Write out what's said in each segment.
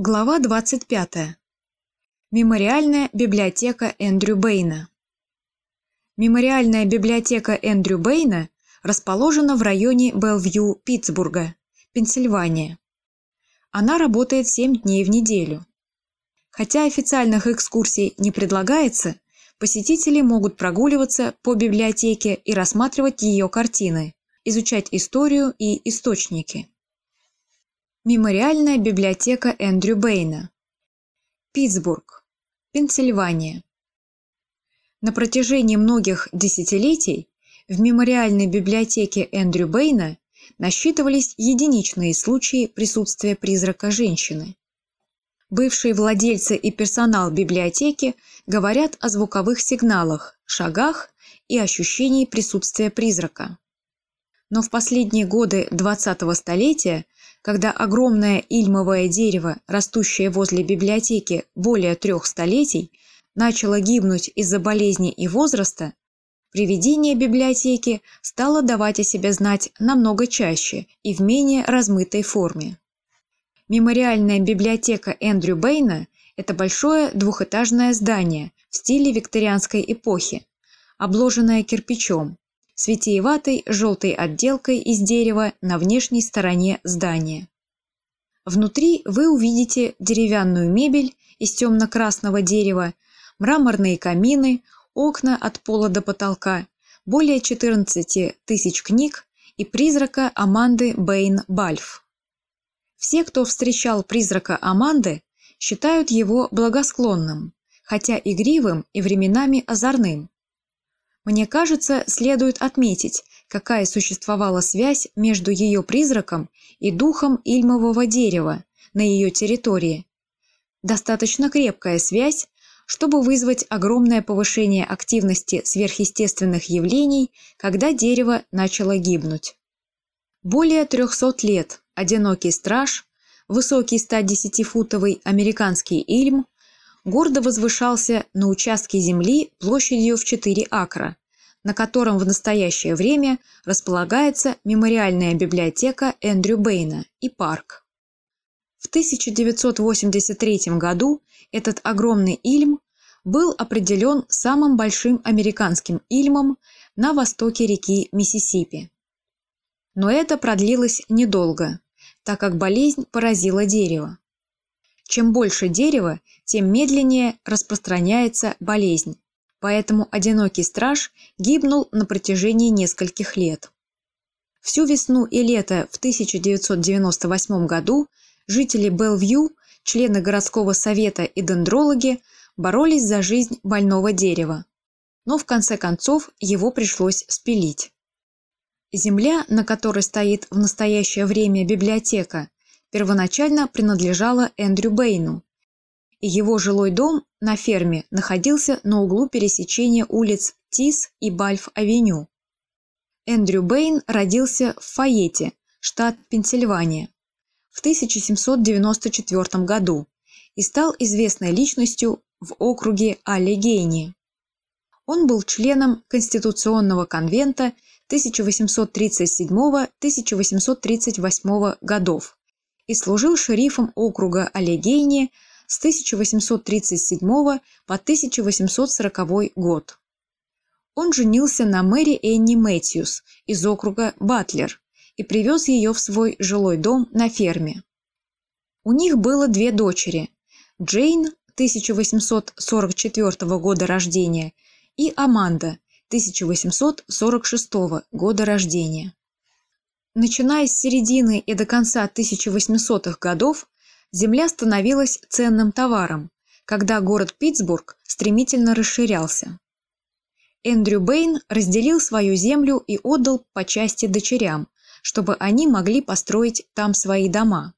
Глава 25. Мемориальная библиотека Эндрю Бэйна. Мемориальная библиотека Эндрю Бэйна расположена в районе Белвью, Питтсбурга, Пенсильвания. Она работает 7 дней в неделю. Хотя официальных экскурсий не предлагается, посетители могут прогуливаться по библиотеке и рассматривать ее картины, изучать историю и источники. Мемориальная библиотека Эндрю Бэйна. Питтсбург, Пенсильвания. На протяжении многих десятилетий в мемориальной библиотеке Эндрю Бэйна насчитывались единичные случаи присутствия призрака женщины. Бывшие владельцы и персонал библиотеки говорят о звуковых сигналах, шагах и ощущении присутствия призрака. Но в последние годы 20-го столетия когда огромное ильмовое дерево, растущее возле библиотеки более трех столетий, начало гибнуть из-за болезни и возраста, привидение библиотеки стало давать о себе знать намного чаще и в менее размытой форме. Мемориальная библиотека Эндрю Бэйна – это большое двухэтажное здание в стиле викторианской эпохи, обложенное кирпичом, с витиеватой желтой отделкой из дерева на внешней стороне здания. Внутри вы увидите деревянную мебель из темно-красного дерева, мраморные камины, окна от пола до потолка, более 14 тысяч книг и призрака Аманды Бэйн Бальф. Все, кто встречал призрака Аманды, считают его благосклонным, хотя игривым и временами озорным. Мне кажется, следует отметить, какая существовала связь между ее призраком и духом ильмового дерева на ее территории. Достаточно крепкая связь, чтобы вызвать огромное повышение активности сверхъестественных явлений, когда дерево начало гибнуть. Более 300 лет одинокий страж, высокий 110-футовый американский ильм гордо возвышался на участке земли площадью в 4 акра, на котором в настоящее время располагается мемориальная библиотека Эндрю Бэйна и парк. В 1983 году этот огромный ильм был определен самым большим американским ильмом на востоке реки Миссисипи. Но это продлилось недолго, так как болезнь поразила дерево. Чем больше дерева, тем медленнее распространяется болезнь, поэтому одинокий страж гибнул на протяжении нескольких лет. Всю весну и лето в 1998 году жители Белвью, члены городского совета и дендрологи боролись за жизнь больного дерева, но в конце концов его пришлось спилить. Земля, на которой стоит в настоящее время библиотека, первоначально принадлежала Эндрю Бэйну, и его жилой дом на ферме находился на углу пересечения улиц Тис и Бальф-авеню. Эндрю Бэйн родился в Файете, штат Пенсильвания, в 1794 году и стал известной личностью в округе Аллегейни. Он был членом Конституционного конвента 1837-1838 годов и служил шерифом округа Аллегейни с 1837 по 1840 год. Он женился на Мэри Энни Мэтьюс из округа Батлер и привез ее в свой жилой дом на ферме. У них было две дочери – Джейн 1844 года рождения и Аманда 1846 года рождения. Начиная с середины и до конца 1800-х годов земля становилась ценным товаром, когда город Питтсбург стремительно расширялся. Эндрю Бэйн разделил свою землю и отдал по части дочерям, чтобы они могли построить там свои дома.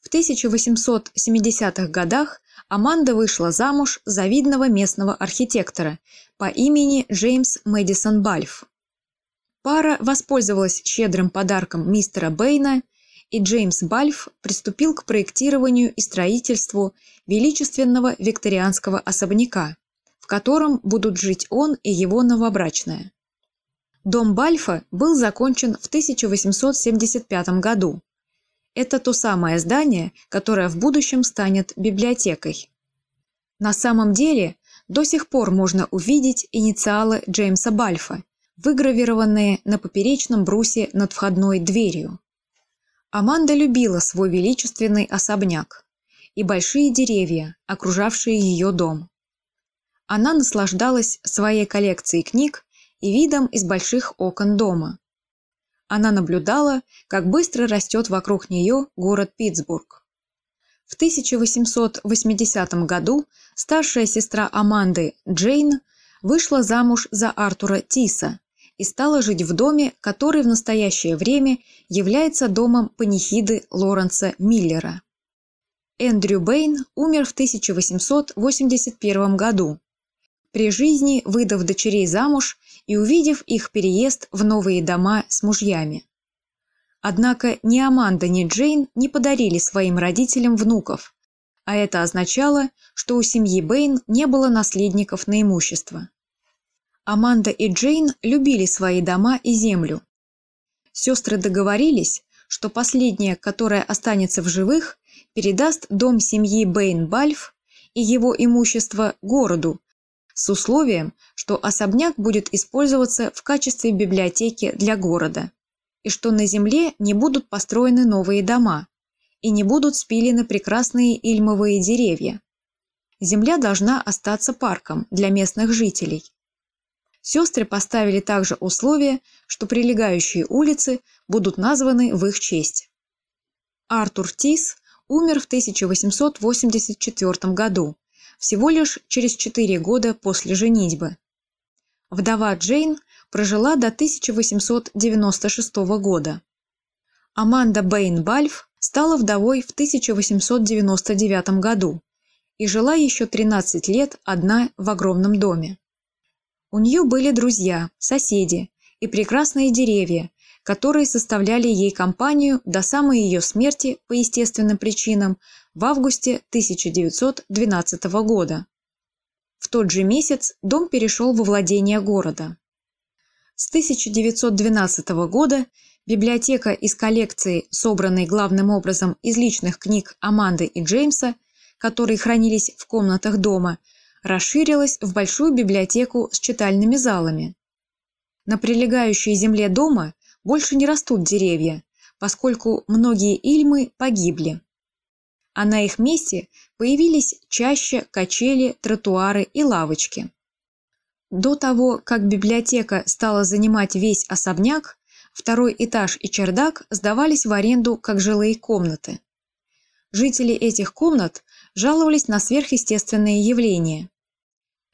В 1870-х годах Аманда вышла замуж за видного местного архитектора по имени Джеймс Мэдисон Бальф. Пара воспользовалась щедрым подарком мистера Бэйна, и Джеймс Бальф приступил к проектированию и строительству величественного викторианского особняка, в котором будут жить он и его новобрачная. Дом Бальфа был закончен в 1875 году. Это то самое здание, которое в будущем станет библиотекой. На самом деле, до сих пор можно увидеть инициалы Джеймса Бальфа, выгравированные на поперечном брусе над входной дверью. Аманда любила свой величественный особняк и большие деревья, окружавшие ее дом. Она наслаждалась своей коллекцией книг и видом из больших окон дома. Она наблюдала, как быстро растет вокруг нее город Питтсбург. В 1880 году старшая сестра Аманды, Джейн, вышла замуж за Артура Тиса и стала жить в доме, который в настоящее время является домом панихиды Лоренса Миллера. Эндрю Бэйн умер в 1881 году, при жизни выдав дочерей замуж и увидев их переезд в новые дома с мужьями. Однако ни Аманда, ни Джейн не подарили своим родителям внуков, а это означало, что у семьи Бэйн не было наследников на имущество. Аманда и Джейн любили свои дома и землю. Сестры договорились, что последняя, которая останется в живых, передаст дом семьи Бэйн-Бальф и его имущество городу, с условием, что особняк будет использоваться в качестве библиотеки для города, и что на земле не будут построены новые дома и не будут спилены прекрасные ильмовые деревья. Земля должна остаться парком для местных жителей. Сестры поставили также условие, что прилегающие улицы будут названы в их честь. Артур Тис умер в 1884 году всего лишь через 4 года после женитьбы. Вдова Джейн прожила до 1896 года. Аманда Бэйн Бальф стала вдовой в 1899 году и жила еще 13 лет одна в огромном доме. У нее были друзья, соседи и прекрасные деревья, которые составляли ей компанию до самой ее смерти по естественным причинам в августе 1912 года. В тот же месяц дом перешел во владение города. С 1912 года библиотека из коллекции, собранной главным образом из личных книг Аманды и Джеймса, которые хранились в комнатах дома, расширилась в большую библиотеку с читальными залами. На прилегающей земле дома больше не растут деревья, поскольку многие ильмы погибли а на их месте появились чаще качели, тротуары и лавочки. До того, как библиотека стала занимать весь особняк, второй этаж и чердак сдавались в аренду как жилые комнаты. Жители этих комнат жаловались на сверхъестественные явления.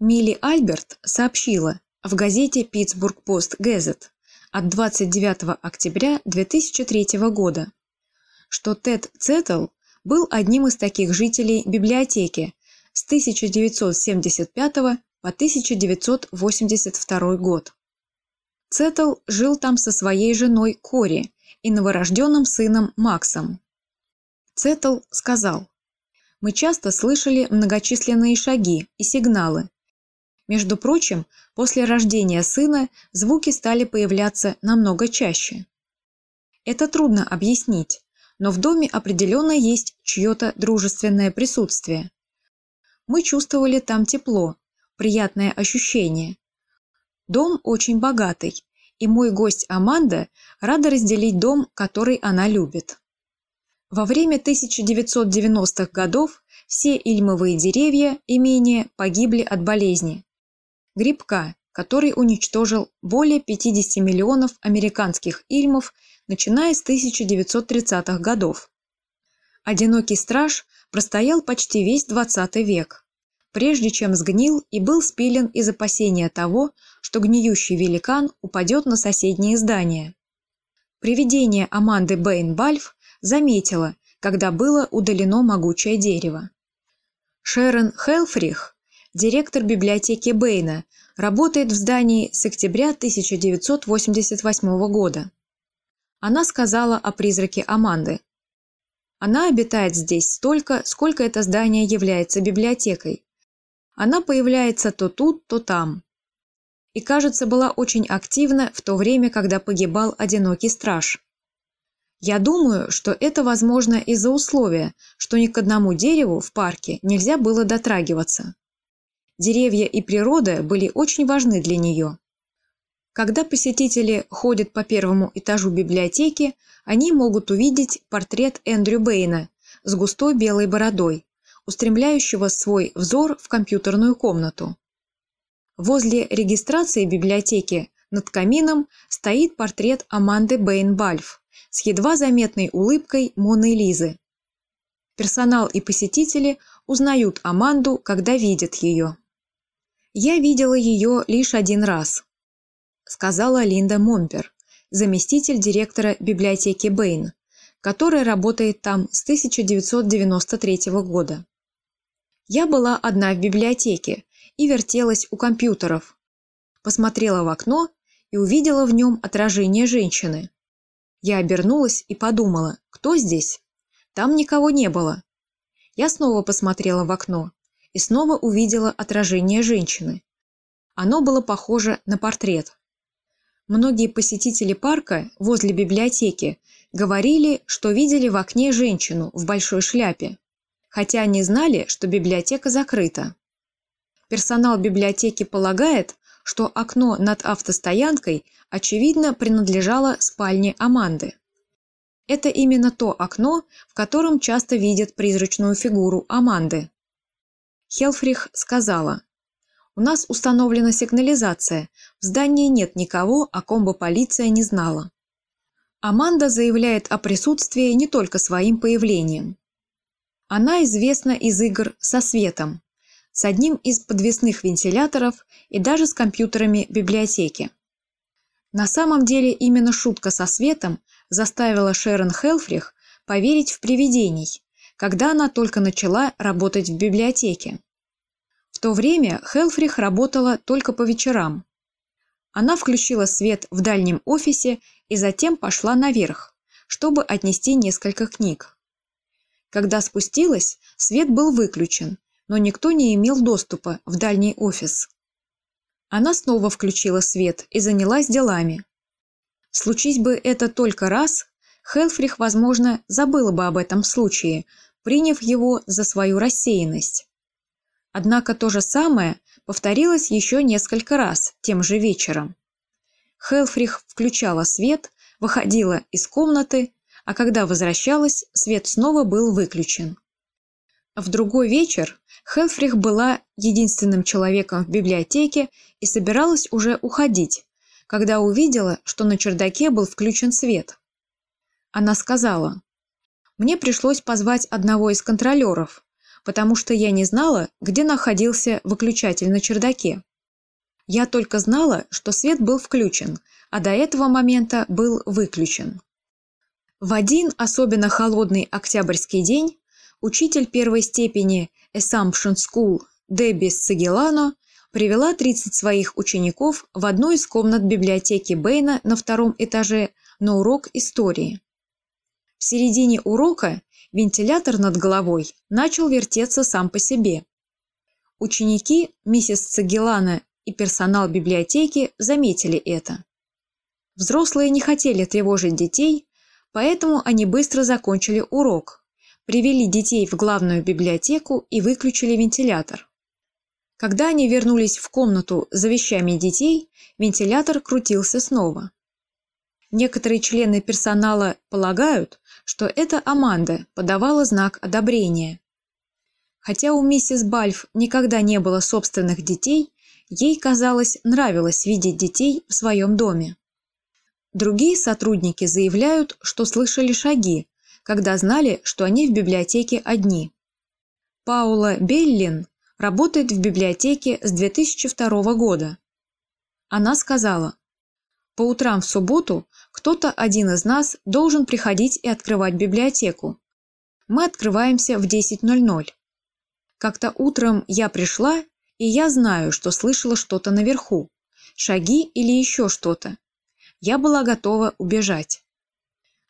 Милли Альберт сообщила в газете «Питтсбург Пост Гэзет» от 29 октября 2003 года, что Тед Цеттл был одним из таких жителей библиотеки с 1975 по 1982 год. Цетл жил там со своей женой Кори и новорожденным сыном Максом. Цетл сказал, «Мы часто слышали многочисленные шаги и сигналы. Между прочим, после рождения сына звуки стали появляться намного чаще. Это трудно объяснить, но в доме определенно есть чье-то дружественное присутствие. Мы чувствовали там тепло, приятное ощущение. Дом очень богатый, и мой гость Аманда рада разделить дом, который она любит. Во время 1990-х годов все ильмовые деревья имения погибли от болезни. Грибка, который уничтожил более 50 миллионов американских ильмов начиная с 1930-х годов. Одинокий страж простоял почти весь XX век, прежде чем сгнил и был спилен из опасения того, что гниющий великан упадет на соседние здания. Привидение Аманды Бэйн-Бальф заметила, когда было удалено могучее дерево. Шерон Хелфрих, директор библиотеки Бэйна, работает в здании с октября 1988 года. Она сказала о призраке Аманды. Она обитает здесь столько, сколько это здание является библиотекой. Она появляется то тут, то там. И, кажется, была очень активна в то время, когда погибал одинокий страж. Я думаю, что это возможно из-за условия, что ни к одному дереву в парке нельзя было дотрагиваться. Деревья и природа были очень важны для нее. Когда посетители ходят по первому этажу библиотеки, они могут увидеть портрет Эндрю Бэйна с густой белой бородой, устремляющего свой взор в компьютерную комнату. Возле регистрации библиотеки над камином стоит портрет Аманды Бэйн-Бальф с едва заметной улыбкой Моны Лизы. Персонал и посетители узнают Аманду, когда видят ее. «Я видела ее лишь один раз», – сказала Линда Момпер, заместитель директора библиотеки Бэйн, которая работает там с 1993 года. Я была одна в библиотеке и вертелась у компьютеров. Посмотрела в окно и увидела в нем отражение женщины. Я обернулась и подумала, кто здесь? Там никого не было. Я снова посмотрела в окно и снова увидела отражение женщины. Оно было похоже на портрет. Многие посетители парка возле библиотеки говорили, что видели в окне женщину в большой шляпе, хотя они знали, что библиотека закрыта. Персонал библиотеки полагает, что окно над автостоянкой, очевидно, принадлежало спальне Аманды. Это именно то окно, в котором часто видят призрачную фигуру Аманды. Хелфрих сказала, «У нас установлена сигнализация, в здании нет никого, о ком бы полиция не знала». Аманда заявляет о присутствии не только своим появлением. Она известна из игр со светом, с одним из подвесных вентиляторов и даже с компьютерами библиотеки. На самом деле именно шутка со светом заставила Шерон Хелфрих поверить в привидений, когда она только начала работать в библиотеке. В то время Хелфрих работала только по вечерам. Она включила свет в дальнем офисе и затем пошла наверх, чтобы отнести несколько книг. Когда спустилась, свет был выключен, но никто не имел доступа в дальний офис. Она снова включила свет и занялась делами. Случись бы это только раз, Хелфрих, возможно, забыла бы об этом случае, приняв его за свою рассеянность. Однако то же самое повторилось еще несколько раз тем же вечером. Хелфрих включала свет, выходила из комнаты, а когда возвращалась, свет снова был выключен. В другой вечер Хелфрих была единственным человеком в библиотеке и собиралась уже уходить, когда увидела, что на чердаке был включен свет. Она сказала, «Мне пришлось позвать одного из контролеров, потому что я не знала, где находился выключатель на чердаке. Я только знала, что свет был включен, а до этого момента был выключен. В один особенно холодный октябрьский день учитель первой степени Assumption School Дебби Сагелано привела 30 своих учеников в одну из комнат библиотеки Бэйна на втором этаже на урок истории. В середине урока вентилятор над головой начал вертеться сам по себе. Ученики миссис Цагелана и персонал библиотеки заметили это. Взрослые не хотели тревожить детей, поэтому они быстро закончили урок, привели детей в главную библиотеку и выключили вентилятор. Когда они вернулись в комнату за вещами детей, вентилятор крутился снова. Некоторые члены персонала полагают, что это Аманда подавала знак одобрения. Хотя у миссис Бальф никогда не было собственных детей, Ей, казалось, нравилось видеть детей в своем доме. Другие сотрудники заявляют, что слышали шаги, когда знали, что они в библиотеке одни. Паула Беллин работает в библиотеке с 2002 года. Она сказала, «По утрам в субботу кто-то один из нас должен приходить и открывать библиотеку. Мы открываемся в 10.00. Как-то утром я пришла и я знаю, что слышала что-то наверху. Шаги или еще что-то. Я была готова убежать.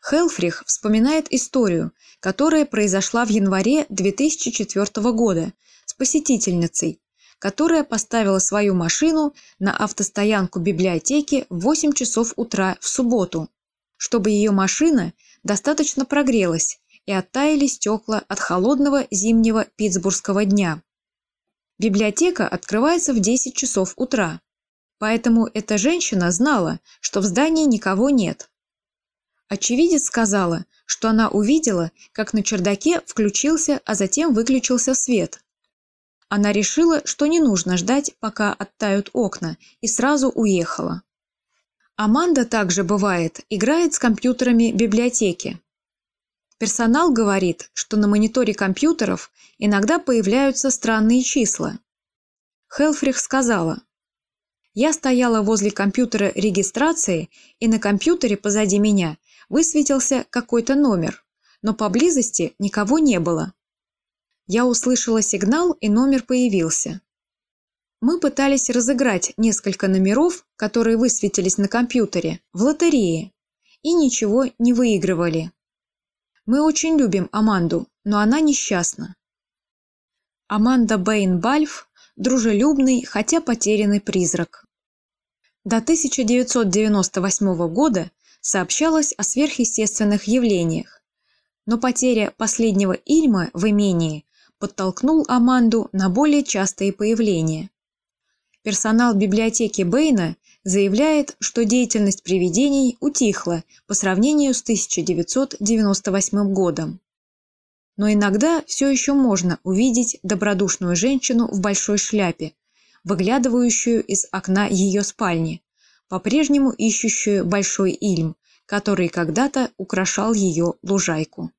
Хелфрих вспоминает историю, которая произошла в январе 2004 года с посетительницей, которая поставила свою машину на автостоянку библиотеки в 8 часов утра в субботу, чтобы ее машина достаточно прогрелась и оттаяли стекла от холодного зимнего питтсбургского дня. Библиотека открывается в 10 часов утра, поэтому эта женщина знала, что в здании никого нет. Очевидец сказала, что она увидела, как на чердаке включился, а затем выключился свет. Она решила, что не нужно ждать, пока оттают окна, и сразу уехала. Аманда также бывает, играет с компьютерами библиотеки. Персонал говорит, что на мониторе компьютеров иногда появляются странные числа. Хелфрих сказала, «Я стояла возле компьютера регистрации, и на компьютере позади меня высветился какой-то номер, но поблизости никого не было. Я услышала сигнал, и номер появился. Мы пытались разыграть несколько номеров, которые высветились на компьютере, в лотерее, и ничего не выигрывали. Мы очень любим Аманду, но она несчастна. Аманда Бэйн Бальф – дружелюбный, хотя потерянный призрак. До 1998 года сообщалось о сверхъестественных явлениях, но потеря последнего Ильма в имении подтолкнул Аманду на более частые появления. Персонал библиотеки Бэйна заявляет, что деятельность привидений утихла по сравнению с 1998 годом. Но иногда все еще можно увидеть добродушную женщину в большой шляпе, выглядывающую из окна ее спальни, по-прежнему ищущую большой ильм, который когда-то украшал ее лужайку.